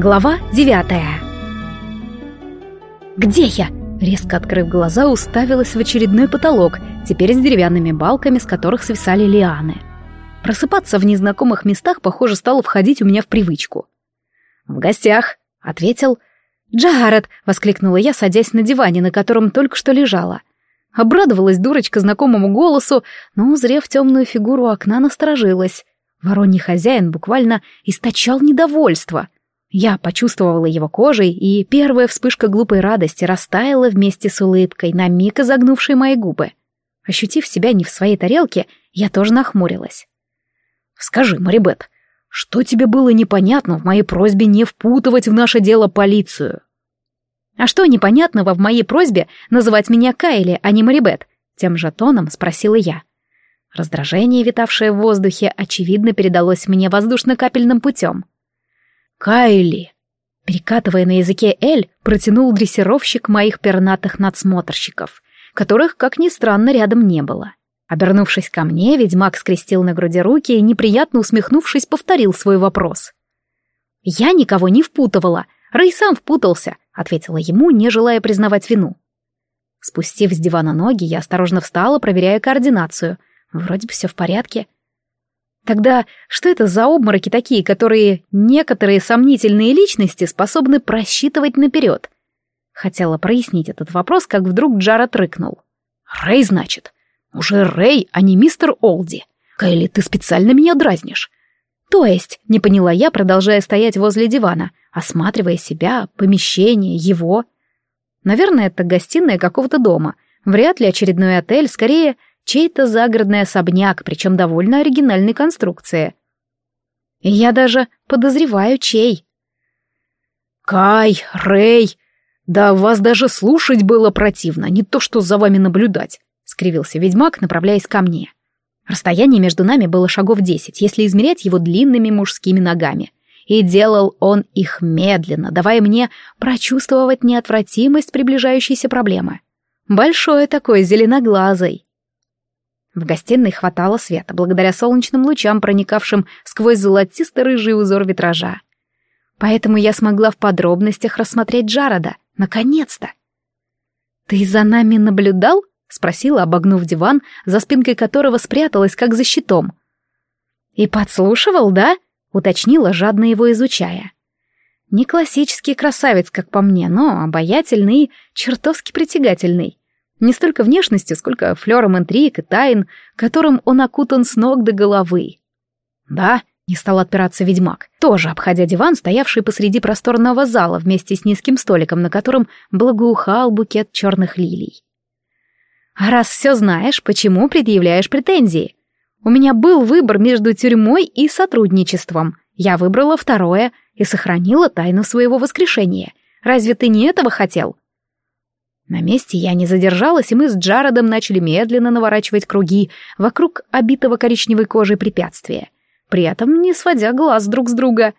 Глава девятая. «Где я?» Резко открыв глаза, уставилась в очередной потолок, теперь с деревянными балками, с которых свисали лианы. Просыпаться в незнакомых местах, похоже, стало входить у меня в привычку. «В гостях», — ответил. «Джаред!» — воскликнула я, садясь на диване, на котором только что лежала. Обрадовалась дурочка знакомому голосу, но, узрев темную фигуру окна, насторожилась. Вороний хозяин буквально источал недовольство — я почувствовала его кожей, и первая вспышка глупой радости растаяла вместе с улыбкой, на миг изогнувшей мои губы. Ощутив себя не в своей тарелке, я тоже нахмурилась. «Скажи, Марибет, что тебе было непонятно в моей просьбе не впутывать в наше дело полицию?» «А что непонятного в моей просьбе называть меня Кайли, а не Марибет?» Тем же тоном спросила я. Раздражение, витавшее в воздухе, очевидно передалось мне воздушно-капельным путем. Кайли!» Перекатывая на языке «Эль», протянул дрессировщик моих пернатых надсмотрщиков, которых, как ни странно, рядом не было. Обернувшись ко мне, ведьмак скрестил на груди руки и, неприятно усмехнувшись, повторил свой вопрос. «Я никого не впутывала. Рэй сам впутался», — ответила ему, не желая признавать вину. Спустив с дивана ноги, я осторожно встала, проверяя координацию. Вроде бы все в порядке. Тогда что это за обмороки такие, которые некоторые сомнительные личности способны просчитывать наперед? Хотела прояснить этот вопрос, как вдруг Джаред рыкнул. «Рэй, значит? Уже Рэй, а не мистер Олди. Кайли, ты специально меня дразнишь?» «То есть?» — не поняла я, продолжая стоять возле дивана, осматривая себя, помещение, его. Наверное, это гостиная какого-то дома. Вряд ли очередной отель, скорее чей-то загородный особняк, причем довольно оригинальной конструкции. Я даже подозреваю, чей. «Кай, Рэй, да вас даже слушать было противно, не то что за вами наблюдать», — скривился ведьмак, направляясь ко мне. Расстояние между нами было шагов десять, если измерять его длинными мужскими ногами. И делал он их медленно, давая мне прочувствовать неотвратимость приближающейся проблемы. Большой такой, зеленоглазый. В гостиной хватало света, благодаря солнечным лучам, проникавшим сквозь золотисто-рыжий узор витража. Поэтому я смогла в подробностях рассмотреть Джарода. Наконец-то! «Ты за нами наблюдал?» — спросила, обогнув диван, за спинкой которого спряталась, как за щитом. «И подслушивал, да?» — уточнила, жадно его изучая. Не классический красавец, как по мне, но обаятельный и чертовски притягательный. Не столько внешностью, сколько флером интриг и тайн, которым он окутан с ног до головы. «Да», — не стал отпираться ведьмак, тоже обходя диван, стоявший посреди просторного зала вместе с низким столиком, на котором благоухал букет черных лилий. «А раз все знаешь, почему предъявляешь претензии? У меня был выбор между тюрьмой и сотрудничеством. Я выбрала второе и сохранила тайну своего воскрешения. Разве ты не этого хотел?» На месте я не задержалась, и мы с Джаредом начали медленно наворачивать круги вокруг обитого коричневой кожей препятствия, при этом не сводя глаз друг с друга.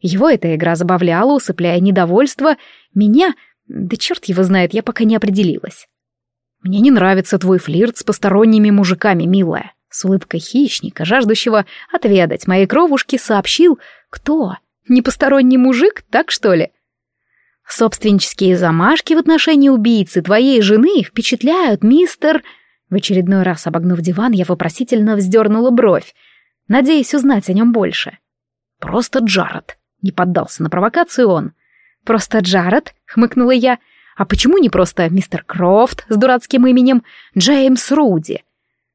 Его эта игра забавляла, усыпляя недовольство. Меня... Да черт его знает, я пока не определилась. «Мне не нравится твой флирт с посторонними мужиками, милая», с улыбкой хищника, жаждущего отведать моей кровушки, сообщил, кто? Не посторонний мужик, так что ли? Собственнические замашки в отношении убийцы твоей жены впечатляют, мистер...» В очередной раз обогнув диван, я вопросительно вздернула бровь, надеясь узнать о нем больше. «Просто Джаред», — не поддался на провокацию он. «Просто Джаред?» — хмыкнула я. «А почему не просто мистер Крофт с дурацким именем Джеймс Руди?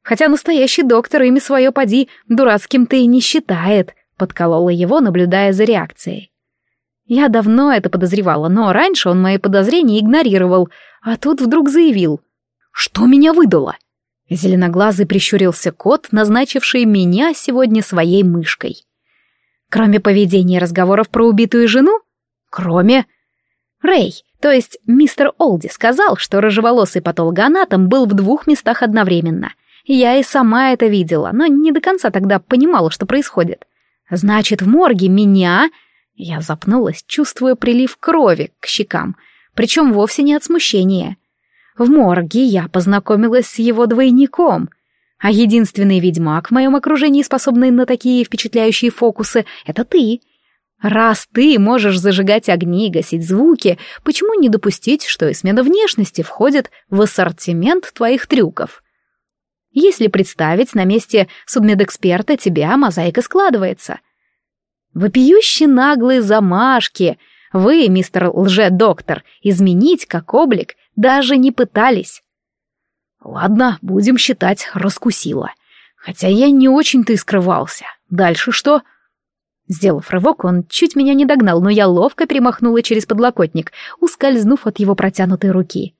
Хотя настоящий доктор имя свое поди дурацким-то и не считает», — подколола его, наблюдая за реакцией. Я давно это подозревала, но раньше он мои подозрения игнорировал, а тут вдруг заявил. «Что меня выдало?» Зеленоглазый прищурился кот, назначивший меня сегодня своей мышкой. Кроме поведения разговоров про убитую жену? Кроме... Рэй, то есть мистер Олди, сказал, что рыжеволосый патологоанатом был в двух местах одновременно. Я и сама это видела, но не до конца тогда понимала, что происходит. Значит, в морге меня я запнулась, чувствуя прилив крови к щекам, причем вовсе не от смущения. В морге я познакомилась с его двойником, а единственный ведьмак в моем окружении, способный на такие впечатляющие фокусы, — это ты. Раз ты можешь зажигать огни и гасить звуки, почему не допустить, что и смена внешности входит в ассортимент твоих трюков? Если представить на месте судмедэксперта тебя, мозаика складывается. Вопиющие наглые замашки. Вы, мистер лже-доктор, изменить как облик даже не пытались. Ладно, будем считать, раскусила. Хотя я не очень-то и скрывался. Дальше что? — Сделав рывок, он чуть меня не догнал, но я ловко перемахнула через подлокотник, ускользнув от его протянутой руки.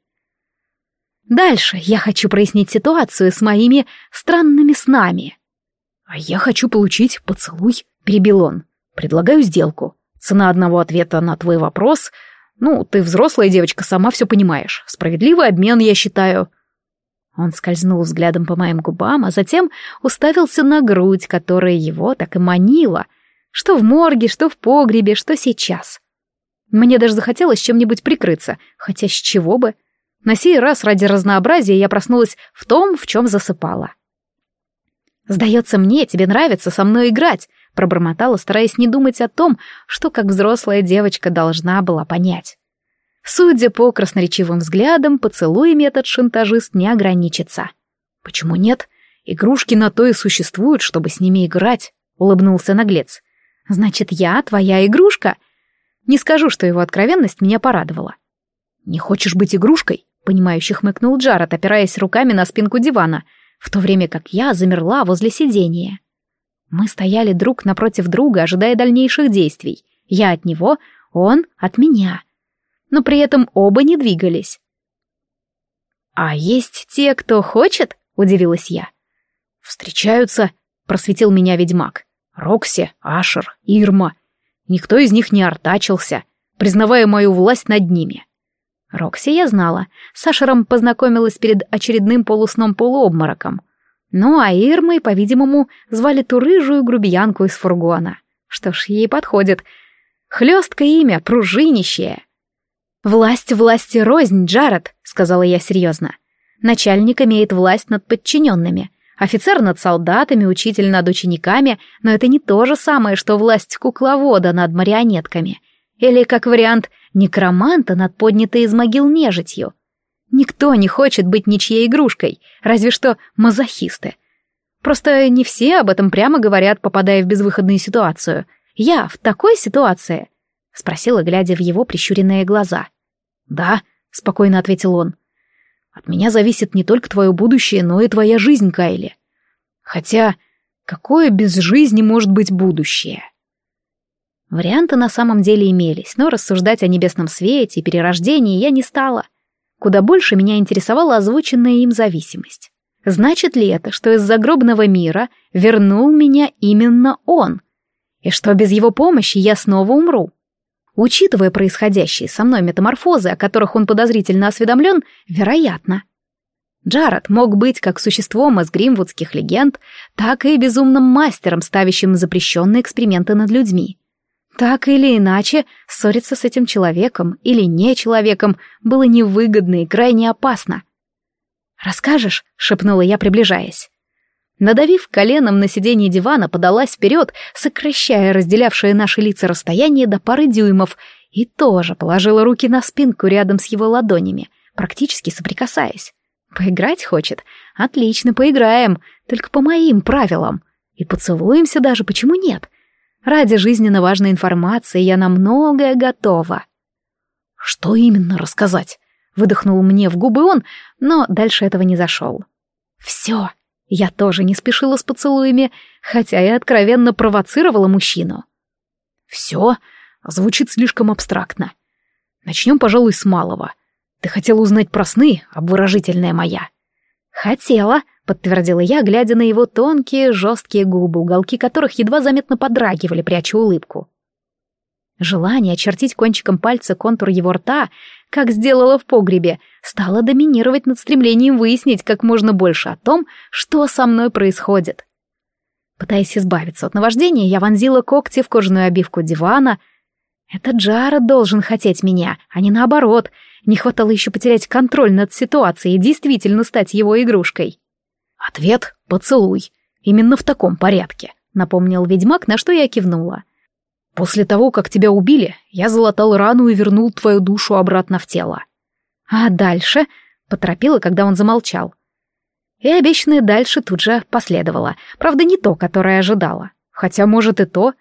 Дальше я хочу прояснить ситуацию с моими странными снами. А я хочу получить поцелуй, перебил он. Предлагаю сделку. Цена одного ответа на твой вопрос. Ну, ты взрослая девочка, сама все понимаешь. Справедливый обмен, я считаю. Он скользнул взглядом по моим губам, а затем уставился на грудь, которая его так и манила — что в морге, что в погребе, что сейчас. Мне даже захотелось чем-нибудь прикрыться, хотя с чего бы. На сей раз ради разнообразия я проснулась в том, в чем засыпала. «Сдается мне, тебе нравится со мной играть», — пробормотала, стараясь не думать о том, что как взрослая девочка должна была понять. Судя по красноречивым взглядам, поцелуями этот шантажист не ограничится. «Почему нет? Игрушки на то и существуют, чтобы с ними играть», — улыбнулся наглец. Значит, я твоя игрушка? Не скажу, что его откровенность меня порадовала. Не хочешь быть игрушкой? Понимающе хмыкнул Джаред, опираясь руками на спинку дивана, в то время как я замерла возле сидения. Мы стояли друг напротив друга, ожидая дальнейших действий. Я от него, он от меня. Но при этом оба не двигались. «А есть те, кто хочет?» — удивилась я. «Встречаются», — просветил меня ведьмак. Рокси, Ашер, Ирма. Никто из них не артачился, признавая мою власть над ними. Рокси я знала. С Ашером познакомилась перед очередным полусном-полуобмороком. Ну, а Ирмой, по-видимому, звали ту рыжую грубиянку из фургона. Что ж, ей подходит. Хлесткое имя, пружинищее. «Власть власти рознь, Джаред», — сказала я серьезно. «Начальник имеет власть над подчиненными, Офицер над солдатами, учитель над учениками, но это не то же самое, что власть кукловода над марионетками. Или, как вариант, некроманта над поднятой из могил нежитью. Никто не хочет быть ничьей игрушкой, разве что мазохисты. Просто не все об этом прямо говорят, попадая в безвыходную ситуацию. Я в такой ситуации? Спросила, глядя в его прищуренные глаза. Да, спокойно ответил он. От меня зависит не только твое будущее, но и твоя жизнь, Кайли. Хотя, какое без жизни может быть будущее? Варианты на самом деле имелись, но рассуждать о небесном свете и перерождении я не стала. Куда больше меня интересовала озвученная им зависимость. Значит ли это, что из загробного мира вернул меня именно он? И что без его помощи я снова умру? Учитывая происходящие со мной метаморфозы, о которых он подозрительно осведомлен, вероятно. Джаред мог быть как существом из гримвудских легенд, так и безумным мастером, ставящим запрещенные эксперименты над людьми. Так или иначе, ссориться с этим человеком или не человеком было невыгодно и крайне опасно. «Расскажешь?» — шепнула я, приближаясь. Надавив коленом на сиденье дивана, подалась вперед, сокращая разделявшее наши лица расстояние до пары дюймов, и тоже положила руки на спинку рядом с его ладонями, практически соприкасаясь. Поиграть хочет? Отлично, поиграем, только по моим правилам. И поцелуемся даже, почему нет? Ради жизненно важной информации я на многое готова. Что именно рассказать? Выдохнул мне в губы он, но дальше этого не зашел. Все. Я тоже не спешила с поцелуями, хотя и откровенно провоцировала мужчину. «Все звучит слишком абстрактно. Начнем, пожалуй, с малого. Ты хотела узнать про сны, обворожительная моя?» «Хотела», — подтвердила я, глядя на его тонкие, жесткие губы, уголки которых едва заметно подрагивали, пряча улыбку. Желание очертить кончиком пальца контур его рта, как сделала в погребе, стало доминировать над стремлением выяснить как можно больше о том, что со мной происходит. Пытаясь избавиться от наваждения, я вонзила когти в кожаную обивку дивана. Это Джаред должен хотеть меня, а не наоборот. Не хватало еще потерять контроль над ситуацией и действительно стать его игрушкой. Ответ — поцелуй. Именно в таком порядке, напомнил ведьмак, на что я кивнула. После того, как тебя убили, я залатал рану и вернул твою душу обратно в тело. А дальше поторопила, когда он замолчал. И обещанное дальше тут же последовало. Правда, не то, которое ожидала. Хотя, может, и то.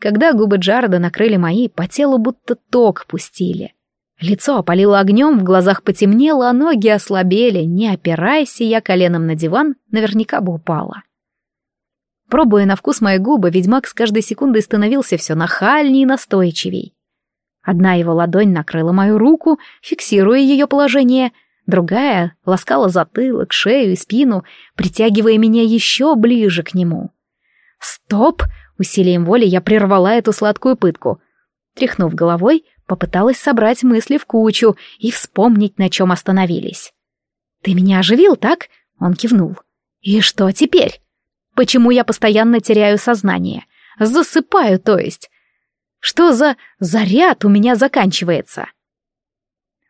Когда губы Джареда накрыли мои, по телу будто ток пустили. Лицо опалило огнем, в глазах потемнело, а ноги ослабели. Не опирайся я коленом на диван, наверняка бы упала. Пробуя на вкус мои губы, ведьмак с каждой секундой становился все нахальней и настойчивей. Одна его ладонь накрыла мою руку, фиксируя ее положение, другая ласкала затылок, шею и спину, притягивая меня еще ближе к нему. «Стоп!» — усилием воли я прервала эту сладкую пытку. Тряхнув головой, попыталась собрать мысли в кучу и вспомнить, на чем остановились. «Ты меня оживил, так?» — он кивнул. «И что теперь?» Почему я постоянно теряю сознание? Засыпаю, то есть. Что за заряд у меня заканчивается?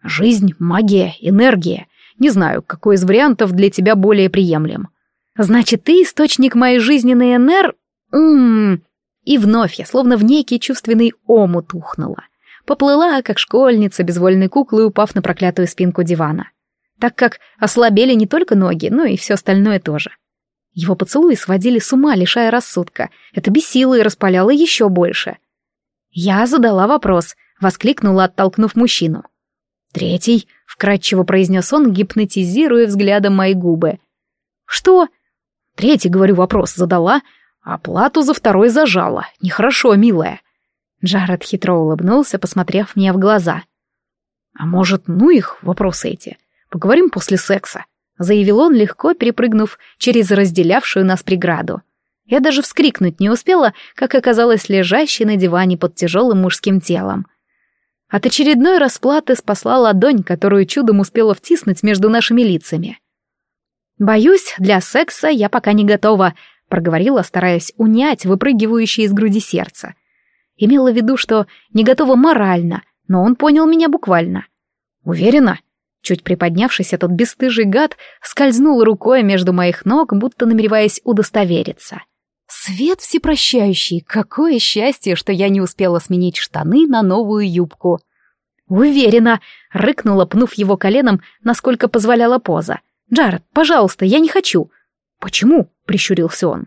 Жизнь, магия, энергия. Не знаю, какой из вариантов для тебя более приемлем. Значит, ты источник моей жизненной энер... Ммм... И вновь я словно в некий чувственный омут ухнула. Поплыла, как школьница, безвольной куклой, упав на проклятую спинку дивана. Так как ослабели не только ноги, но и все остальное тоже. — его поцелуи сводили с ума, лишая рассудка. Это бесило и распаляло еще больше. Я задала вопрос, воскликнула, оттолкнув мужчину. «Третий», — вкратчиво произнес он, гипнотизируя взглядом мои губы. «Что?» «Третий, говорю, вопрос задала, а плату за второй зажала. Нехорошо, милая». Джаред хитро улыбнулся, посмотрев мне в глаза. «А может, ну их, вопросы эти? Поговорим после секса?» — заявил он, легко перепрыгнув через разделявшую нас преграду. Я даже вскрикнуть не успела, как оказалась лежащей на диване под тяжелым мужским телом. От очередной расплаты спасла ладонь, которую чудом успела втиснуть между нашими лицами. «Боюсь, для секса я пока не готова», — проговорила, стараясь унять выпрыгивающее из груди сердце. Имела в виду, что не готова морально, но он понял меня буквально. «Уверена?» Чуть приподнявшись, этот бесстыжий гад скользнул рукой между моих ног, будто намереваясь удостовериться. Свет всепрощающий, какое счастье, что я не успела сменить штаны на новую юбку. Уверена, рыкнула, пнув его коленом, насколько позволяла поза. «Джаред, пожалуйста, я не хочу». «Почему?» — прищурился он.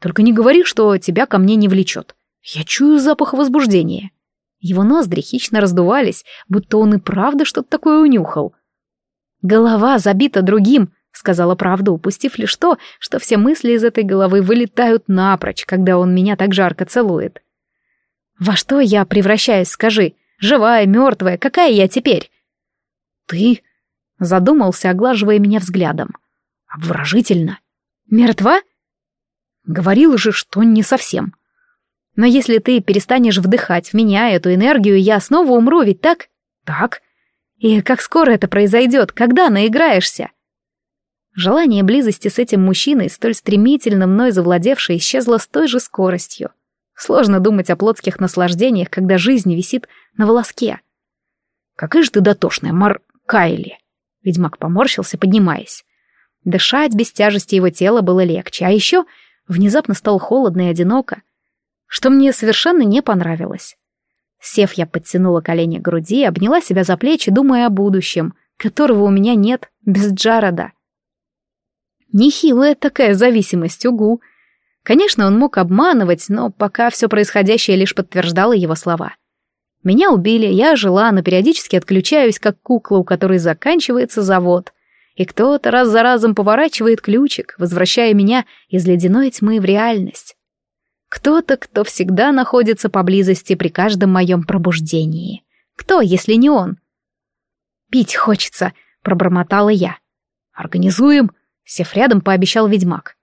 «Только не говори, что тебя ко мне не влечет. Я чую запах возбуждения». Его ноздри хищно раздувались, будто он и правда что-то такое унюхал. «Голова забита другим», — сказала правду, упустив лишь то, что все мысли из этой головы вылетают напрочь, когда он меня так жарко целует. «Во что я превращаюсь, скажи? Живая, мертвая, какая я теперь?» «Ты?» — задумался, оглаживая меня взглядом. «Обворожительно. Мертва?» «Говорила же, что не совсем. Но если ты перестанешь вдыхать в меня эту энергию, я снова умру, ведь так?» «Так», и как скоро это произойдет, когда наиграешься? Желание близости с этим мужчиной, столь стремительно мной завладевшее, исчезло с той же скоростью. Сложно думать о плотских наслаждениях, когда жизнь висит на волоске. «Какая же ты дотошная, Мар... Кайли!» Ведьмак поморщился, поднимаясь. Дышать без тяжести его тела было легче, а еще внезапно стало холодно и одиноко, что мне совершенно не понравилось. Сев, я подтянула колени к груди, обняла себя за плечи, думая о будущем, которого у меня нет без Джарода. Нехилая такая зависимость, угу. Конечно, он мог обманывать, но пока все происходящее лишь подтверждало его слова. Меня убили, я жила, но периодически отключаюсь, как кукла, у которой заканчивается завод. И кто-то раз за разом поворачивает ключик, возвращая меня из ледяной тьмы в реальность. Кто-то, кто всегда находится поблизости при каждом моем пробуждении. Кто, если не он? «Пить хочется», — пробормотала я. «Организуем», — сев рядом, пообещал ведьмак.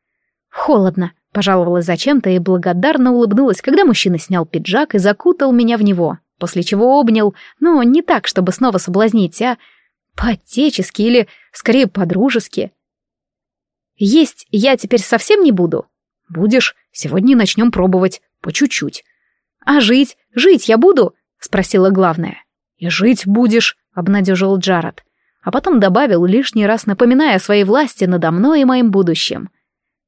«Холодно», — пожаловалась зачем-то и благодарно улыбнулась, когда мужчина снял пиджак и закутал меня в него, после чего обнял, но не так, чтобы снова соблазнить, а по-отечески или, скорее, по-дружески. «Есть я теперь совсем не буду?» «Будешь. Сегодня начнем пробовать. По чуть-чуть». «А жить? Жить я буду?» — спросила главная. «И жить будешь», — обнадежил Джаред. А потом добавил, лишний раз напоминая о своей власти надо мной и моим будущим.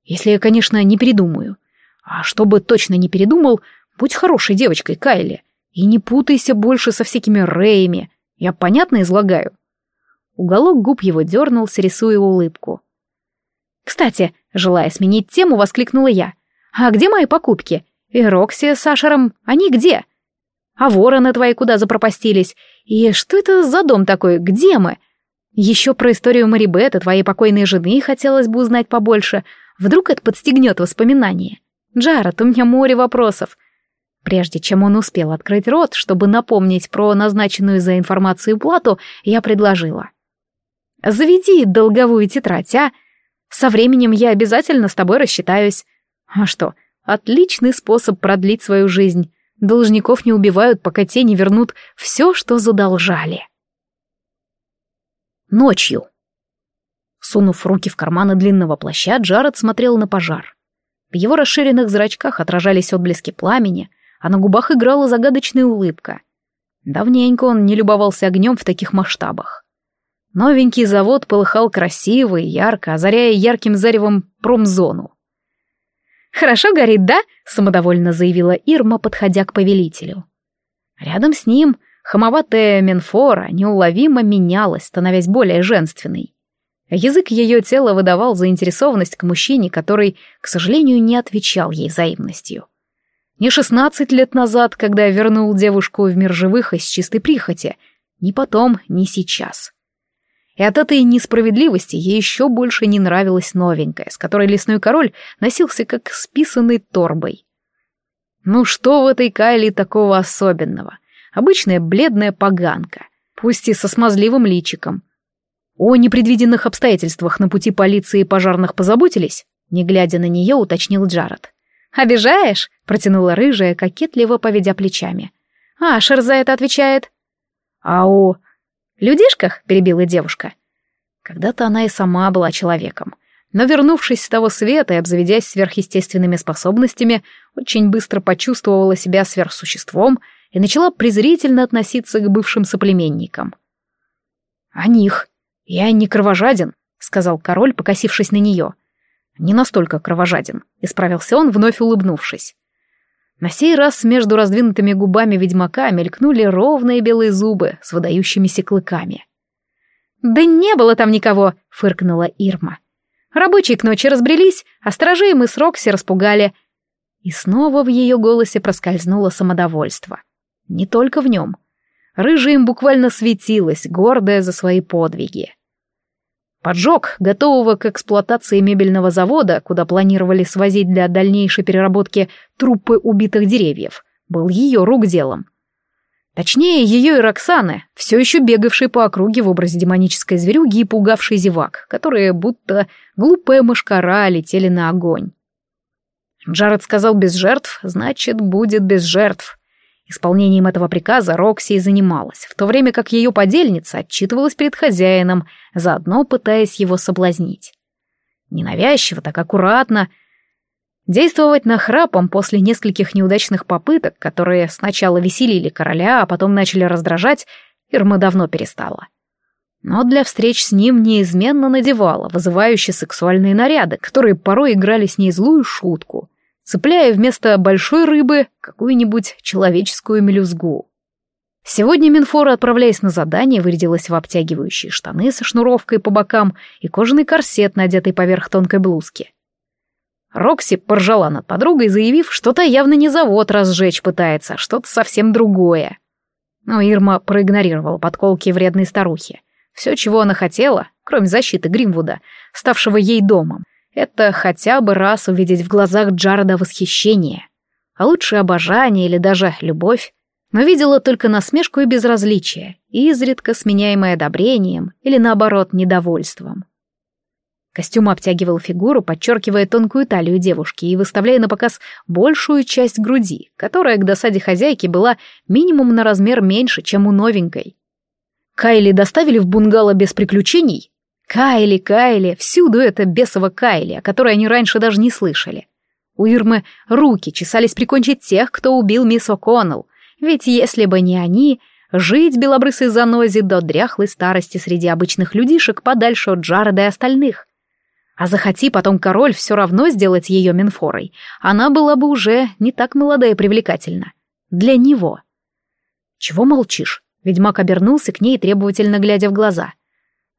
«Если я, конечно, не передумаю. А чтобы точно не передумал, Будь хорошей девочкой, Кайли, и не путайся больше со всякими Рэями. Я понятно излагаю?» Уголок губ его дернулся, рисуя улыбку. «Кстати, желая сменить тему, воскликнула я. «А где мои покупки? И Рокси с Ашером, они где? А вороны твои куда запропастились? И что это за дом такой? Где мы? Еще про историю Марибет твоей покойной жены хотелось бы узнать побольше. Вдруг это подстегнет воспоминания. Джаред, у меня море вопросов. Прежде чем он успел открыть рот, чтобы напомнить про назначенную за информацию плату, я предложила. «Заведи долговую тетрадь, а? Со временем я обязательно с тобой рассчитаюсь. А что, отличный способ продлить свою жизнь. Должников не убивают, пока те не вернут все, что задолжали». Ночью. Сунув руки в карманы длинного плаща, Джаред смотрел на пожар. В его расширенных зрачках отражались отблески пламени, а на губах играла загадочная улыбка. Давненько он не любовался огнем в таких масштабах. Новенький завод полыхал красиво и ярко, озаряя ярким заревом промзону. «Хорошо горит, да?» — самодовольно заявила Ирма, подходя к повелителю. Рядом с ним хамоватая Менфора неуловимо менялась, становясь более женственной. Язык ее тела выдавал заинтересованность к мужчине, который, к сожалению, не отвечал ей взаимностью. Не шестнадцать лет назад, когда вернул девушку в мир живых из чистой прихоти, ни потом, ни сейчас. И от этой несправедливости ей еще больше не нравилась новенькая, с которой лесной король носился как с писаной торбой. Ну что в этой Кайли такого особенного? Обычная бледная поганка, пусть и со смазливым личиком. О непредвиденных обстоятельствах на пути полиции и пожарных позаботились? Не глядя на нее, уточнил Джаред. «Обижаешь?» — протянула рыжая, кокетливо поведя плечами. «А, Шер за это отвечает». «А о людишках?» — перебила девушка. Когда-то она и сама была человеком. Но, вернувшись с того света и обзаведясь сверхъестественными способностями, очень быстро почувствовала себя сверхсуществом и начала презрительно относиться к бывшим соплеменникам. «О них. Я не кровожаден», — сказал король, покосившись на нее. — не настолько кровожаден, исправился он, вновь улыбнувшись. На сей раз между раздвинутыми губами ведьмака мелькнули ровные белые зубы с выдающимися клыками. «Да не было там никого!» — фыркнула Ирма. «Рабочие к ночи разбрелись, а стражей мы с Рокси распугали». И снова в ее голосе проскользнуло самодовольство. Не только в нем. Рыжая им буквально светилась, гордая за свои подвиги. Поджог готового к эксплуатации мебельного завода, куда планировали свозить для дальнейшей переработки трупы убитых деревьев, был ее рук делом. Точнее, ее и Роксаны, все еще бегавшей по округе в образе демонической зверюги и пугавшей зевак, которые будто глупая мышкара летели на огонь. Джаред сказал без жертв, значит, будет без жертв. Исполнением этого приказа Рокси занималась, в то время как ее подельница отчитывалась перед хозяином, заодно пытаясь его соблазнить. Ненавязчиво, так аккуратно. Действовать нахрапом после нескольких неудачных попыток, которые сначала веселили короля, а потом начали раздражать, Ирма давно перестала. Но для встреч с ним неизменно надевала вызывающие сексуальные наряды, которые порой играли с ней злую шутку — цепляя вместо большой рыбы какую-нибудь человеческую мелюзгу. Сегодня Минфора, отправляясь на задание, вырядилась в обтягивающие штаны со шнуровкой по бокам и кожаный корсет, надетый поверх тонкой блузки. Рокси поржала над подругой, заявив, что та явно не завод разжечь пытается, а что-то совсем другое. Но Ирма проигнорировала подколки вредной старухи. Все, чего она хотела, кроме защиты Гримвуда, ставшего ей домом — это хотя бы раз увидеть в глазах Джареда восхищение, а лучше обожание или даже любовь, но видела только насмешку и безразличие, изредка сменяемое одобрением или, наоборот, недовольством. Костюм обтягивал фигуру, подчеркивая тонкую талию девушки и выставляя на показ большую часть груди, которая к досаде хозяйки была минимум на размер меньше, чем у новенькой. Кайли доставили в бунгало без приключений? Кайли, Кайли, всюду это бесово Кайли, о которой они раньше даже не слышали. У Ирмы руки чесались прикончить тех, кто убил мисс О'Коннелл, ведь если бы не они, жить белобрысой занозе до дряхлой старости среди обычных людишек подальше от Джареда и остальных. А захоти потом король все равно сделать ее Минфорой, она была бы уже не так молода и привлекательна. Для него. Чего молчишь? Ведьмак обернулся к ней, требовательно глядя в глаза.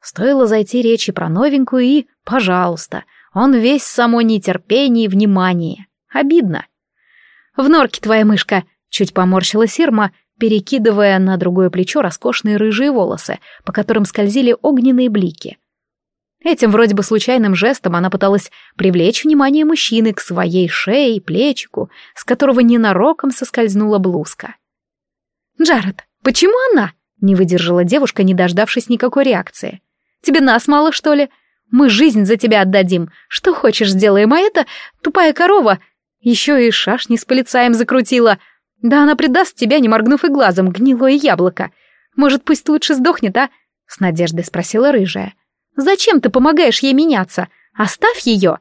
Стоило зайти речи про новенькую и, пожалуйста, он весь само нетерпение и внимание. Обидно. «В норке твоя мышка!» — чуть поморщилась Ирма, перекидывая на другое плечо роскошные рыжие волосы, по которым скользили огненные блики. Этим вроде бы случайным жестом она пыталась привлечь внимание мужчины к своей шее и плечику, с которого ненароком соскользнула блузка. «Джаред, почему она?» — не выдержала девушка, не дождавшись никакой реакции. «Тебе нас мало, что ли? Мы жизнь за тебя отдадим. Что хочешь, сделаем, а это тупая корова. Еще и шашни с полицаем закрутила. Да она предаст тебя, не моргнув и глазом, гнилое яблоко. Может, пусть лучше сдохнет, а?» — с надеждой спросила рыжая. «Зачем ты помогаешь ей меняться? Оставь ее!»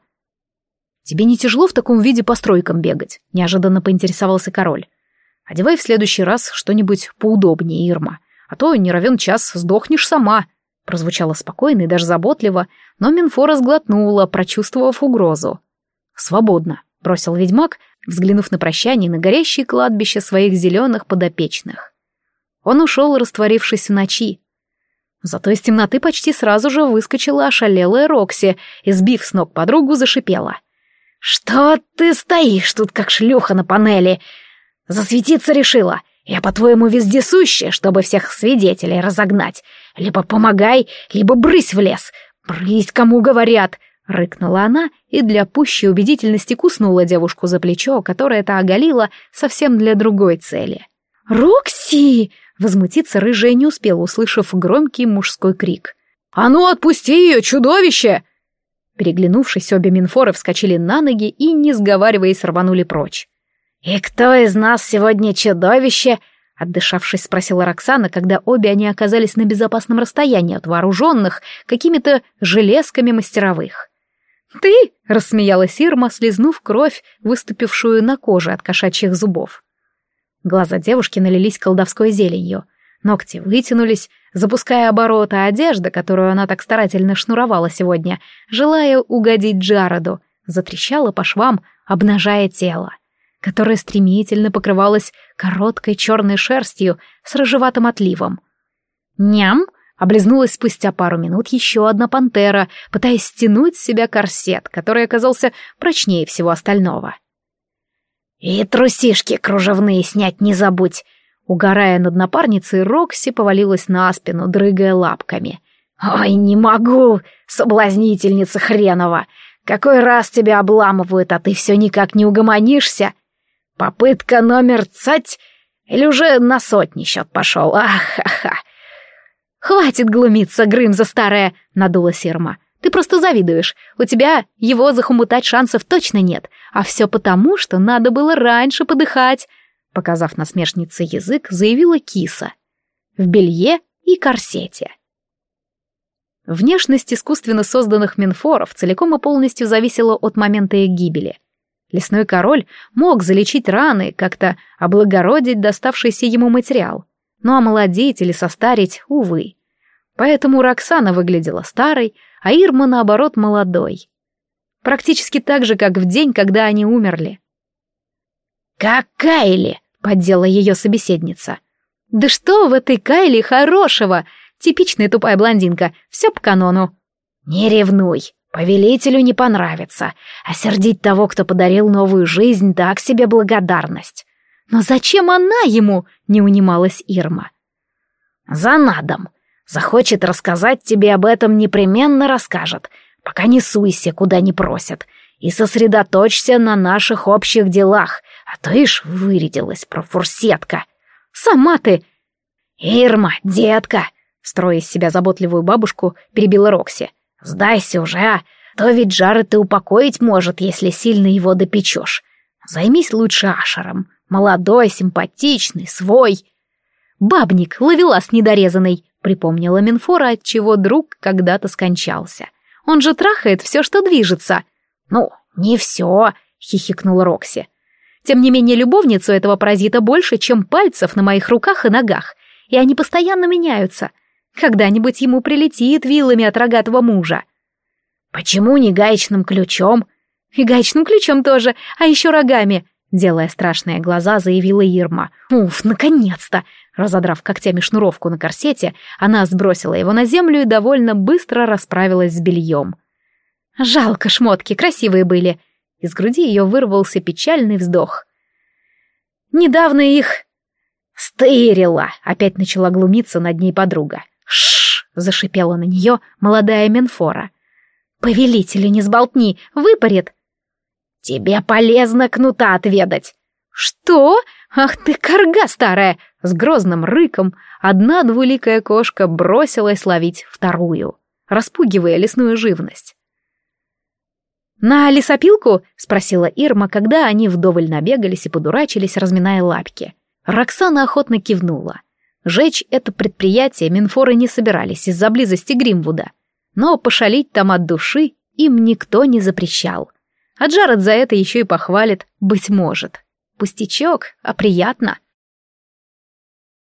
«Тебе не тяжело в таком виде по стройкам бегать?» — неожиданно поинтересовался король. «Одевай в следующий раз что-нибудь поудобнее, Ирма, а то не равен час сдохнешь сама», — прозвучало спокойно и даже заботливо, но Минфора сглотнула, прочувствовав угрозу. «Свободно», — бросил ведьмак, взглянув на прощание на горящее кладбище своих зеленых подопечных. Он ушел, растворившись в ночи. Зато из темноты почти сразу же выскочила ошалелая Рокси и, сбив с ног подругу, зашипела. «Что ты стоишь тут, как шлюха на панели? Засветиться решила. Я, по-твоему, вездесущая, чтобы всех свидетелей разогнать. Либо помогай, либо брысь в лес. Брысь, кому говорят!» Рыкнула она и для пущей убедительности куснула девушку за плечо, которое та оголила совсем для другой цели. «Рокси!» — возмутиться рыжая не успела, услышав громкий мужской крик. «А ну, отпусти ее, чудовище!» Переглянувшись, обе Минфоры вскочили на ноги и, не сговариваясь, рванули прочь. «И кто из нас сегодня чудовище?» — отдышавшись, спросила Роксана, когда обе они оказались на безопасном расстоянии от вооруженных какими-то железками мастеровых. «Ты?» — рассмеялась Ирма, слезнув кровь, выступившую на коже от кошачьих зубов. Глаза девушки налились колдовской зеленью. Ногти вытянулись, запуская обороты, а одежда, которую она так старательно шнуровала сегодня, желая угодить Джароду, затрещала по швам, обнажая тело, которое стремительно покрывалось короткой черной шерстью с рыжеватым отливом. «Ням!» Облизнулась спустя пару минут еще одна пантера, пытаясь стянуть с себя корсет, который оказался прочнее всего остального. «И трусишки кружевные снять не забудь!» Угорая над напарницей, Рокси повалилась на спину, дрыгая лапками. «Ой, не могу, соблазнительница хренова! Какой раз тебя обламывают, а ты все никак не угомонишься? Попытка номер цать? Или уже на сотни счет пошел? Ах-ха-ха! «Хватит глумиться, Грымза старая!» — надула Серма. «Ты просто завидуешь. У тебя его захомутать шансов точно нет. А все потому, что надо было раньше подыхать!» Показав насмешнице язык, заявила киса. В белье и корсете. Внешность искусственно созданных минфоров целиком и полностью зависела от момента их гибели. Лесной король мог залечить раны, как-то облагородить доставшийся ему материал. Но ну, омолодить или состарить, увы. Поэтому Роксана выглядела старой, а Ирма, наоборот, молодой. Практически так же, как в день, когда они умерли. «Как Кайли!» — поддела ее собеседница. «Да что в этой Кайли хорошего? Типичная тупая блондинка, все по канону». «Не ревнуй, повелителю не понравится, а сердить того, кто подарил новую жизнь, так себе благодарность». «Но зачем она ему?» — не унималась Ирма. «За надом. Захочет рассказать тебе об этом, непременно расскажет, пока не суйся, куда не просят, и сосредоточься на наших общих делах, а то ишь вырядилась профурсетка. Сама ты... Ирма, детка, строя из себя заботливую бабушку, перебила Рокси. Сдайся уже, а то ведь жары ты упокоить может, если сильно его допечешь. Займись лучше Ашером. Молодой, симпатичный, свой. Бабник, ловелас недорезанный, припомнила Минфора, от чего друг когда-то скончался. Он же трахает все, что движется. Ну, не все, хихикнула Рокси. Тем не менее, любовницу этого паразита больше, чем пальцев на моих руках и ногах, и они постоянно меняются. Когда-нибудь ему прилетит вилами от рогатого мужа. «Почему не гаечным ключом?» «И гаечным ключом тоже, а еще рогами», — делая страшные глаза, заявила Ирма. «Уф, наконец-то!» Разодрав когтями шнуровку на корсете, она сбросила его на землю и довольно быстро расправилась с бельем. «Жалко, шмотки, красивые были!» Из груди ее вырвался печальный вздох. «Недавно их...» «Стырила!» — опять начала глумиться над ней подруга. «Шш!» — зашипела на нее молодая Менфора. «Повелителю не сболтни, выпарит!» «Тебе полезно кнута отведать!» «Что? Ах ты, корга старая!» С грозным рыком одна двуликая кошка бросилась ловить вторую, распугивая лесную живность. «На лесопилку?» — спросила Ирма, когда они вдоволь набегались и подурачились, разминая лапки. Роксана охотно кивнула. Жечь это предприятие Минфоры не собирались из-за близости Гримвуда. Но пошалить там от души им никто не запрещал. А Джаред за это еще и похвалит, быть может. Пустячок, а приятно.